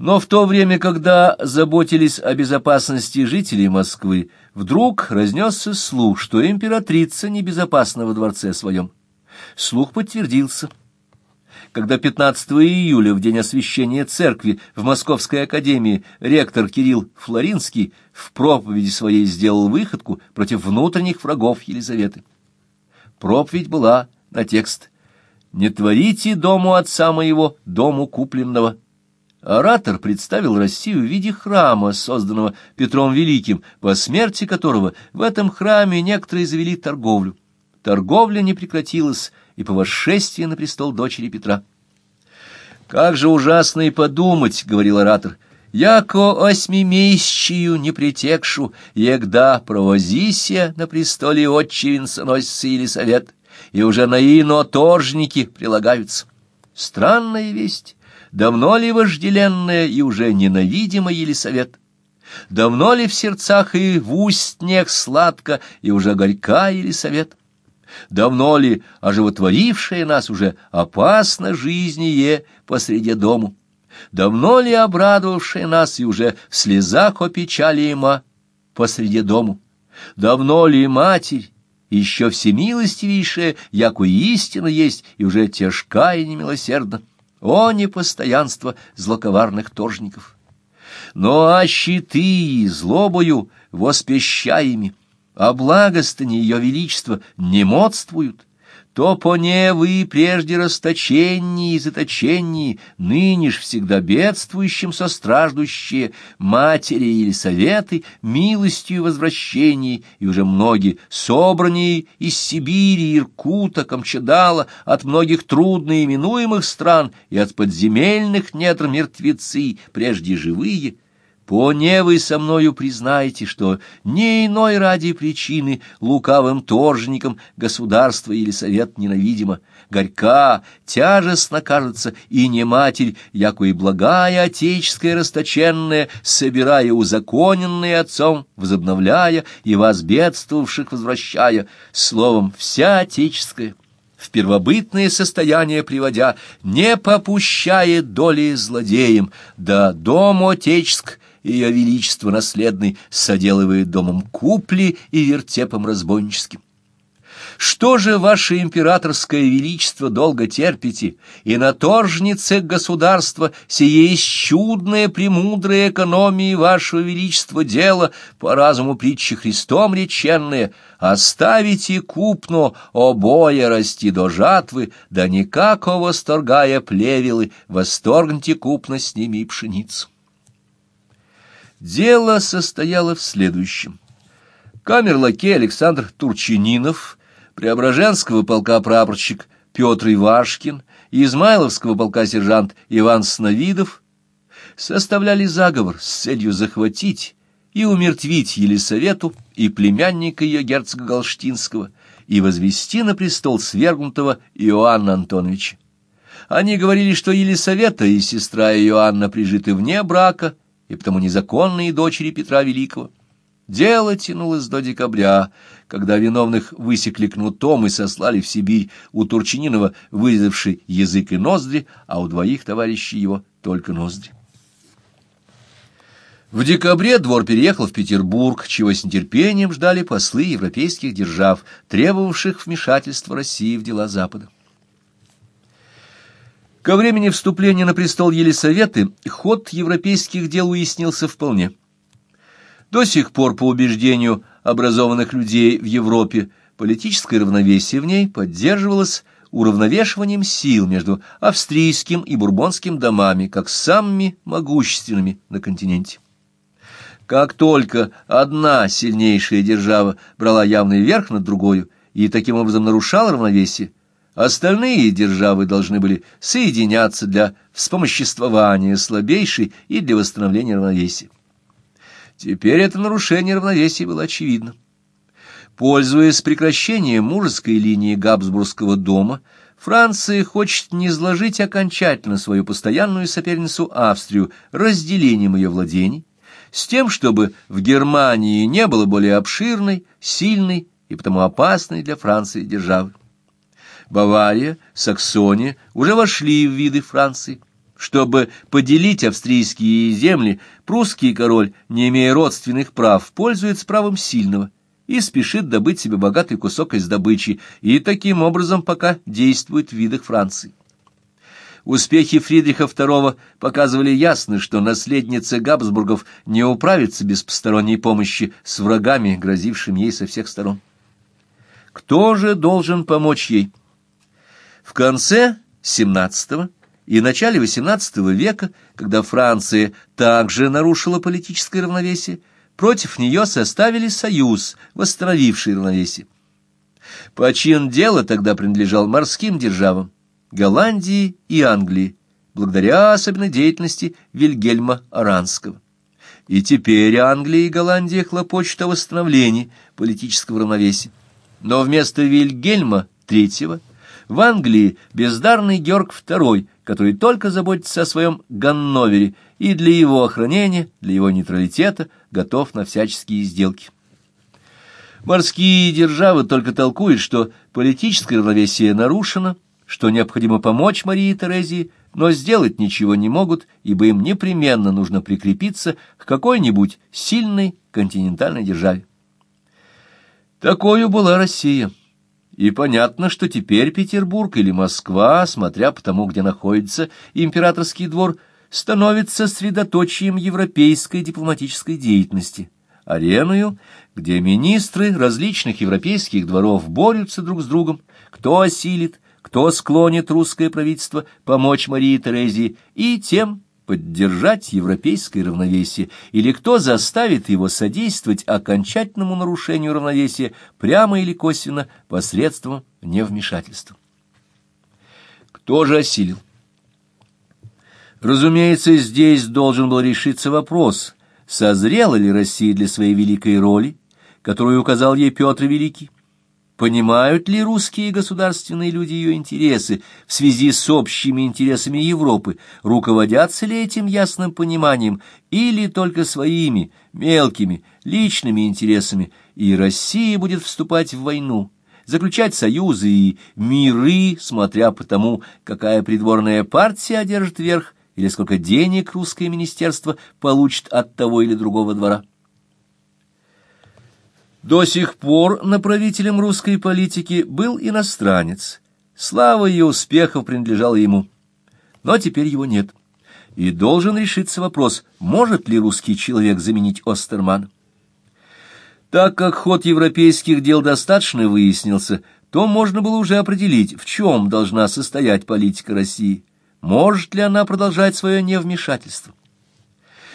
Но в то время, когда заботились о безопасности жителей Москвы, вдруг разнесся слух, что императрица небезопасна во дворце своем. Слух подтвердился. Когда 15 июля, в день освящения церкви, в Московской академии ректор Кирилл Флоринский в проповеди своей сделал выходку против внутренних врагов Елизаветы. Проповедь была на текст «Не творите дому отца моего, дому купленного». Оратор представил Россию в виде храма, созданного Петром Великим, по смерти которого в этом храме некоторые завели торговлю. Торговля не прекратилась и по восшествии на престол дочери Петра. «Как же ужасно и подумать», — говорил оратор, — «яко осьмимесячию не притекшу, егда провозися на престоле отче венценосца или совет, и уже на ино торжники прилагаются». Странная весть давно ли вожделенная и уже ненавидимая Елисавет? Давно ли в сердцах и в устнях сладко и уже горька Елисавет? Давно ли оживотворившая нас уже опасно жизни е посреди дому? Давно ли обрадовавшая нас и уже в слезах о печали има посреди дому? Давно ли Матерь, еще всемилостивейшая, яко истина есть, и уже тяжка и немилосердна? О, непостоянство злоковарных торжников! Но а щиты злобою воспещаеми, а благостыни ее величества не модствуют, то по не вы прежде расточеннии и заточении, ныне ж всегда бедствующим состраждущие матери или советы, милостью возвращений, и уже многие собранные из Сибири, Иркута, Камчадала, от многих трудно именуемых стран и от подземельных недр мертвецы, прежде живые — Поне вы со мною признаете, что не иной ради причины лукавым торжникам государство или совет ненавидимо, горька, тяжестно кажется, и не матерь, яко и благая отеческая расточенная, собирая узаконенные отцом, возобновляя и вас бедствовавших возвращая, словом, вся отеческая в первобытное состояние приводя, не попущает доли злодеям, да дом отеческ ее величество наследный соделывает домом купли и вертепом разбойническим. Что же, ваше императорское величество, долго терпите, и на торжнице государства сие есть чудное премудрое экономии вашего величества дело, по разуму притчи Христом реченное, оставите купно обоя расти до жатвы, да никако восторгая плевелы, восторгните купно с ними и пшеницу. Дело состояло в следующем. Камер-лакей Александр Турчининов, Преображенского полка прапорщик Петр Ивашкин и Измайловского полка сержант Иван Сновидов составляли заговор с целью захватить и умертвить Елисавету и племянника ее герцога Галштинского и возвести на престол свергнутого Иоанна Антоновича. Они говорили, что Елисавета и сестра Иоанна прижиты вне брака, и потому незаконные дочери Петра Великого. Дело тянулось до декабря, когда виновных высекли кнутом и сослали в Сибирь у Турчининова, вырезавший язык и ноздри, а у двоих товарищей его только ноздри. В декабре двор переехал в Петербург, чего с нетерпением ждали послы европейских держав, требовавших вмешательства России в дела Запада. Ко времени вступления на престол Елисаветы ход европейских дел уяснился вполне. До сих пор, по убеждению образованных людей в Европе, политическое равновесие в ней поддерживалось уравновешиванием сил между австрийским и бурбонским домами, как самыми могущественными на континенте. Как только одна сильнейшая держава брала явный верх над другой и таким образом нарушала равновесие, Остальные державы должны были соединяться для вспомоществования слабейшей и для восстановления равновесия. Теперь это нарушение равновесия было очевидно. Пользуясь прекращением мужеской линии Габсбургского дома, Франция хочет не изложить окончательно свою постоянную соперницу Австрию разделением ее владений, с тем, чтобы в Германии не было более обширной, сильной и потому опасной для Франции державы. Бавария, Саксония уже вошли в виды Франции. Чтобы поделить австрийские земли, прусский король, не имея родственных прав, пользуется правом сильного и спешит добыть себе богатый кусок из добычи, и таким образом пока действует в видах Франции. Успехи Фридриха II показывали ясно, что наследница Габсбургов не управится без посторонней помощи с врагами, грозившими ей со всех сторон. Кто же должен помочь ей? В конце XVII и начале XVIII века, когда Франция также нарушила политическое равновесие, против нее составили союз, восстановивший равновесие. Почин дела тогда принадлежал морским державам, Голландии и Англии, благодаря особенной деятельности Вильгельма Аранского. И теперь Англия и Голландия хлопочут о восстановлении политического равновесия. Но вместо Вильгельма III в Англии бездарный Георг II, который только заботится о своем Ганновере и для его охранения, для его нейтралитета готов на всяческие сделки. Морские державы только толкуют, что политическое равновесие нарушено, что необходимо помочь Марии Терезии, но сделать ничего не могут, ибо им непременно нужно прикрепиться к какой-нибудь сильной континентальной державе. Такою была Россия. И понятно, что теперь Петербург или Москва, смотря по тому, где находится императорский двор, становится средоточием европейской дипломатической деятельности, ареною, где министры различных европейских дворов борются друг с другом, кто осилит, кто склонит русское правительство помочь Марии Терезии, и тем поддержать европейское равновесие, или кто заставит его содействовать окончательному нарушению равновесия прямо или косвенно посредством невмешательства. Кто же осилил? Разумеется, здесь должен был решиться вопрос, созрела ли Россия для своей великой роли, которую указал ей Петр Великий, Понимают ли русские государственные люди ее интересы в связи с общими интересами Европы? Руководятся ли этим ясным пониманием или только своими мелкими личными интересами? И Россия будет вступать в войну, заключать союзы и миры, смотря по тому, какая придворная партия одержит верх или сколько денег русское министерство получит от того или другого двора. До сих пор направителем русской политики был иностранец. Слава ее успехов принадлежала ему. Но теперь его нет. И должен решиться вопрос, может ли русский человек заменить Остерман. Так как ход европейских дел достаточно выяснился, то можно было уже определить, в чем должна состоять политика России. Может ли она продолжать свое невмешательство?